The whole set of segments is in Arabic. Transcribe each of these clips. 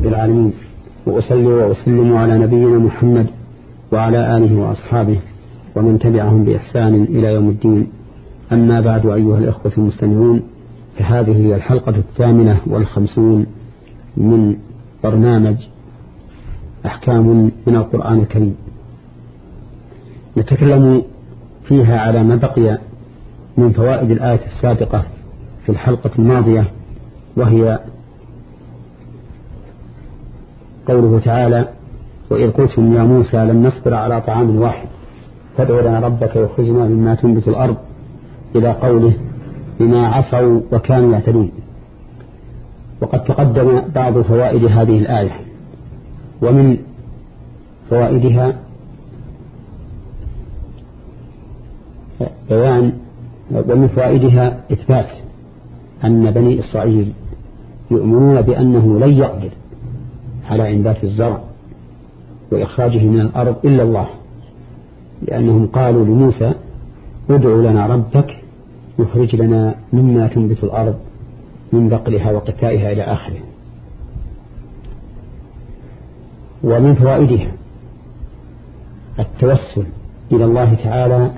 رب العالمين وأصلي وأسلم على نبينا محمد وعلى آله وأصحابه ومن تبعهم بإحسان إلى يوم الدين. أما بعد أيها الإخوة المستمعون فهذه هي الحلقة الثامنة والخمسون من برنامج أحكام من القرآن الكريم. نتكلم فيها على ما بقي من فوائد الآية السابقة في الحلقة الماضية وهي قوله تعالى وإذ قلتم يا موسى لن نصبر على طعام واحد فادع لنا ربك يخرجنا مما تنبت الأرض إلى قوله بما عصوا وكانوا يعتدون وقد تقدم بعض فوائد هذه الآية ومن فوائدها بيان ومن فوائدها إثبات أن بني إسرائيل يؤمنون بأنه لن يقدر. على إنبات الزرع وإخراجه من الأرض إلا الله. لأنهم قالوا لموسى ادع لنا ربك يخرج لنا مما تنبت الأرض من بقلها وقتائها إلى آخره. ومن فوائدها التوسل إلى الله تعالى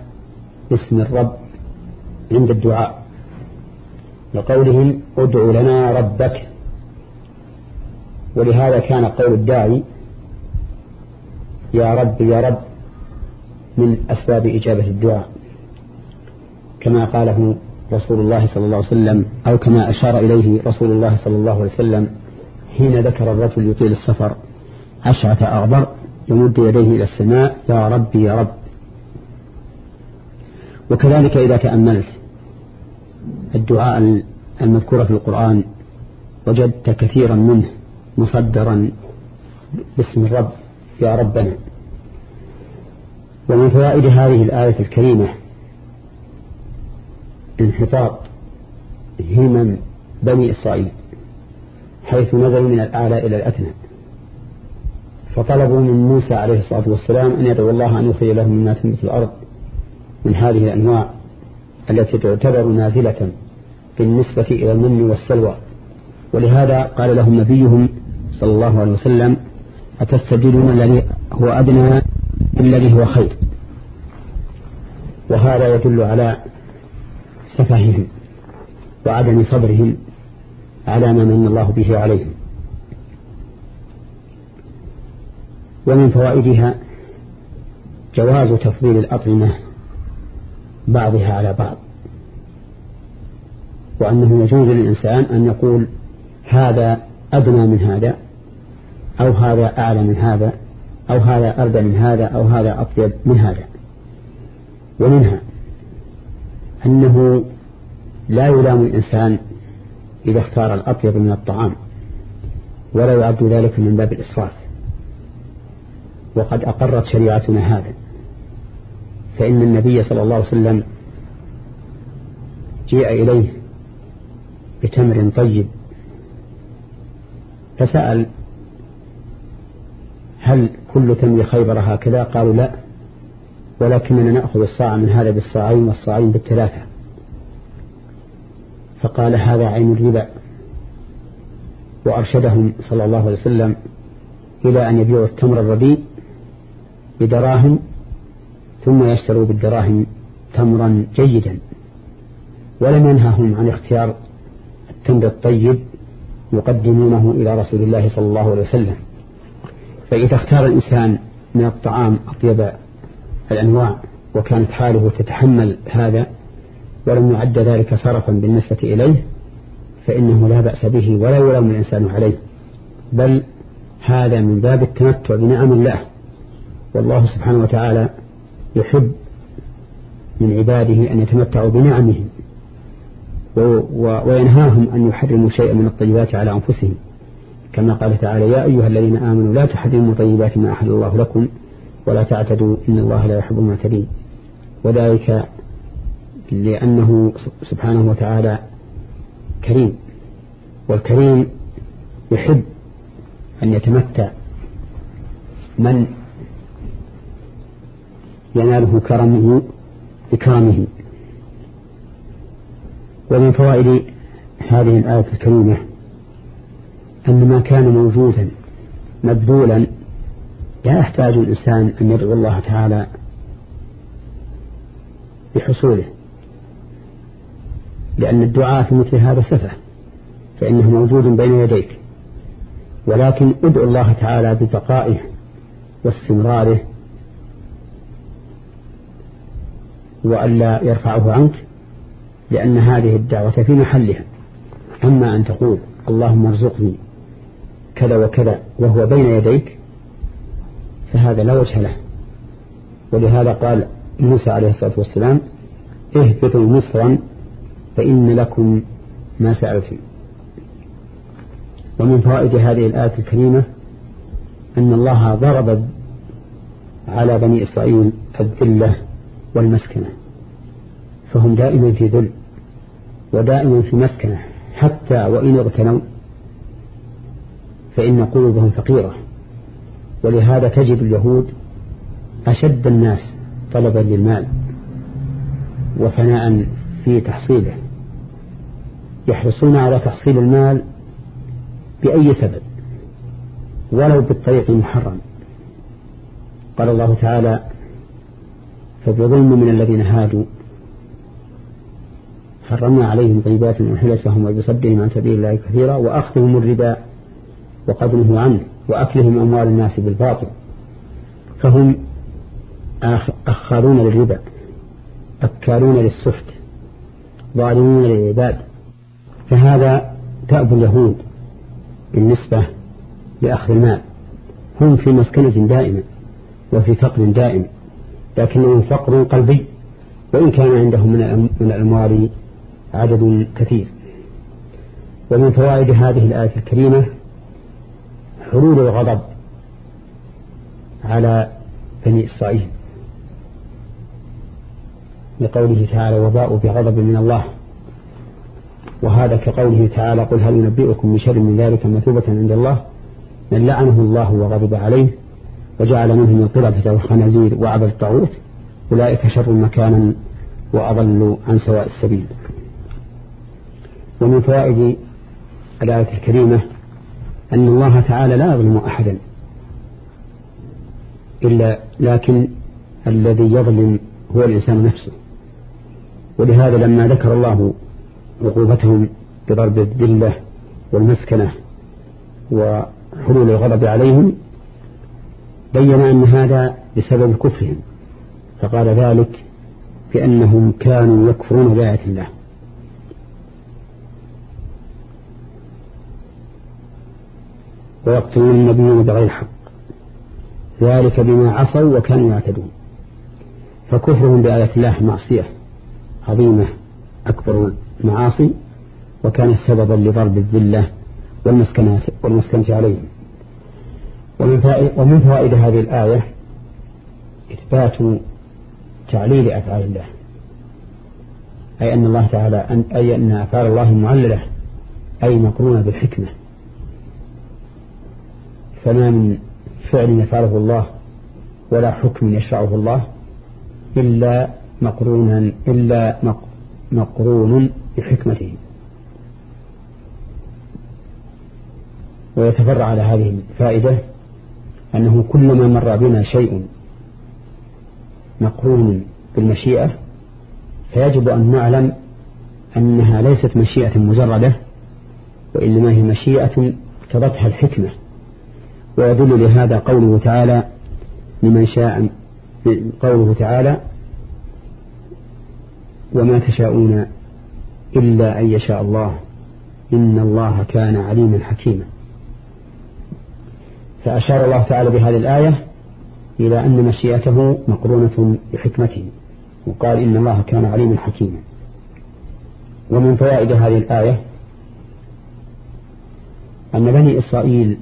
باسم الرب عند الدعاء لقولهم ادع لنا ربك ولهذا كان قول الداعي يا رب يا رب من أسباب إجابة الدعاء. كما قاله رسول الله صلى الله عليه وسلم أو كما أشار إليه رسول الله صلى الله عليه وسلم حين ذكر الرجل يطيل السفر أشعث أغبر يمد يديه إلى السماء يا رب يا رب. وكذلك إذا تأملت الدعاء المذكورة في القرآن وجدت كثيرا منه. مصدرا باسم الرب يا ربنا. ومن فوائد هذه الآية الكريمة انحطاط همم بني إسرائيل حيث نزلوا من الأعلى إلى الأثنى فطلبوا من موسى عليه الصلاة والسلام أن يدعو الله أن يخرج لهم مما تنبت الأرض من هذه الأنواع التي تعتبر نازلة بالنسبة إلى المن والسلوى. ولهذا قال لهم نبيهم صلى الله عليه وسلم أتستبدلون الذي هو أدنى بالذي هو خير. وهذا يدل على سفههم وعدم صبرهم على ما من الله به عليهم. ومن فوائدها جواز تفضيل الأطعمة بعضها على بعض. وأنه يجوز للإنسان أن يقول هذا أدنى من هذا أو هذا أعلى من هذا أو هذا أردى من هذا أو هذا أطيب من هذا. ومنها أنه لا يلام الإنسان إذا اختار الأطيب من الطعام ولا يعد ذلك من باب الإسراف. وقد أقرت شريعتنا هذا. فإن النبي صلى الله عليه وسلم جيء إليه بتمر طيب فسأل هل كل تمر خيبر هكذا قالوا لا. ولكننا نأخذ الصاع من هذا بالصاعين والصاعين بالثلاثة. فقال هذا عين الربا. وأرشدهم صلى الله عليه وسلم إلى أن يبيعوا التمر الرديء بدراهم ثم يشتروا بالدراهم تمرا جيدا. ولم ينههم عن اختيار التمر الطيب يقدمونه إلى رسول الله صلى الله عليه وسلم. فإذا اختار الإنسان من الطعام أطيب الأنواع وكانت حاله تتحمل هذا ولم يعد ذلك صرفا بالنسبة إليه فإنه لا بأس به ولا يلام الإنسان عليه. بل هذا من باب التمتع بنعم الله. والله سبحانه وتعالى يحب من عباده أن يتمتعوا بنعمهم وينهاهم أن يحرموا شيئا من الطيبات على أنفسهم. كما قال تعالى يا أيها الذين آمنوا لا تحرموا طيبات ما أحل الله لكم ولا تعتدوا إن الله لا يحب المعتدين. وذلك لأنه سبحانه وتعالى كريم والكريم يحب أن يتمتع. من يناله كرمه بكرمه. ومن فوائد هذه الآية الكريمة أن ما كان موجودا مبذولا لا يحتاج الإنسان أن يدعو الله تعالى بحصوله لأن الدعاء في مثل هذا سفه فإنه موجود بين يديك. ولكن ادعو الله تعالى ببقائه واستمراره وألا يرفعه عنك لأن هذه الدعوة في محلها. أما أن تقول اللهم ارزقني كذا وكذا وهو بين يديك فهذا لا وجه له. ولهذا قال موسى عليه الصلاة والسلام اهبطوا مصرا فإن لكم ما سألتم. ومن فوائد هذه الآية الكريمة أن الله ضرب على بني إسرائيل الذلة والمسكنة فهم دائما في ذل ودائما في مسكنة حتى وإن اغتنوا فإن قلوبهم فقيرة. ولهذا تجد اليهود أشد الناس طلبا للمال وفناء في تحصيله يحرصون على تحصيل المال بأي سبب؟ ولو بالطريق المحرم. قال الله تعالى فبظلم من الذين هادوا. حرمنا عليهم طيبات أحلت لهم وبصدهم عن سبيل الله كثيرا وأخذهم الربا. نهوا عنه وأكلهم أموال الناس بالباطل فهم أخارون للربا أكالون للسفت ظالمون للعباد. فهذا تأب اليهود بالنسبة لأخذ المال. هم في مسكنة دائمة وفي فقر دائم لكنهم فقر قلبي وإن كان عندهم من الأموال عدد كثير. ومن فوائد هذه الآية الكريمة حلول الغضب على بني إسرائيل. لقوله تعالى وباءوا بغضب من الله. وهذا كقوله تعالى قل هل ينبئكم بشر من ذلك مثوبة عند الله؟ من لعنه الله وغضب عليه وجعل منهم القردة والخنازير وعبد الطاغوت. أولئك شر مكانا وأضلوا عن سواء السبيل. ومن فوائد الآية الكريمة أن الله تعالى لا يظلم أحدا إلا لكن الذي يظلم هو الإنسان نفسه. ولهذا لما ذكر الله عقوبتهم بضرب الذلة والمسكنة وحلول الغضب عليهم بين أن هذا بسبب كفرهم فقال ذلك بأنهم كانوا يكفرون بآية الله. ويقتلون النبيين بغير حق. ذلك بما عصوا وكانوا يعتدون. فكفرهم بآية الله معصية عظيمة أكبر المعاصي وكان سببا لضرب الذلة والمسكنات والمسكنة عليهم. ومن فوائد هذه الآية إثبات تعليل أفعال الله. أي أن الله تعالى أي أن أفعال الله معللة. أي مقرونة بالحكمة. فما من فعل يفعله الله ولا حكم يشرعه الله إلا مقرونا إلا مقرون بحكمته. ويتفرع على هذه الفائدة أنه كلما مر بنا شيء مقرون بالمشيئة فيجب أن نعلم أنها ليست مشيئة مجردة وإنما هي مشيئة اقتضتها الحكمة. ويدل لهذا قوله تعالى لمن شاء قوله تعالى وما تشاءون إلا أن يشاء الله إن الله كان عليما حكيما. فأشار الله تعالى بهذه الآية إلى أن مشيئته مقرونة بحكمته وقال إن الله كان عليما حكيما. ومن فوائد هذه الآية أن بني إسرائيل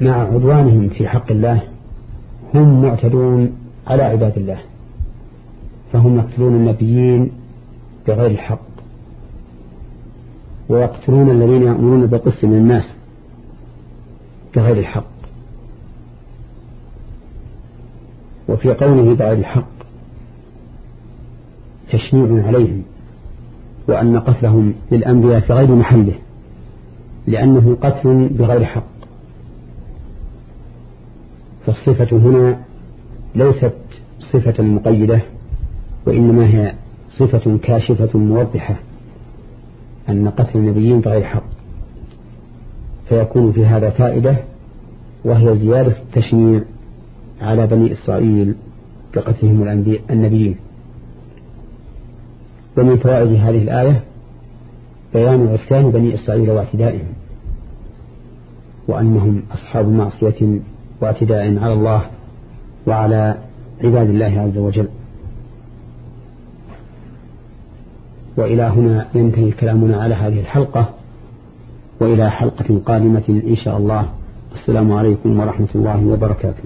مع عدوانهم في حق الله هم معتدون على عباد الله فهم يقتلون النبيين بغير الحق ويقتلون الذين يأمرون بالقسط من الناس بغير الحق وفي قوله بغير الحق تشنيع عليهم وأن قتلهم للأنبياء في غير محله لأنه قتل بغير حق. فالصفة هنا ليست صفة مقيدة وإنما هي صفة كاشفة موضحة أن قتل النبيين بغير حق. فيكون في هذا فائدة وهي زيادة التشنيع على بني إسرائيل بقتلهم النبيين. ومن فوائد هذه الآية بيان عصيان بني إسرائيل واعتدائهم وأنهم أصحاب معصية واعتداء على الله وعلى عباد الله عز وجل. وإلى هنا ينتهي كلامنا على هذه الحلقة وإلى حلقة قادمة إن شاء الله. السلام عليكم ورحمة الله وبركاته.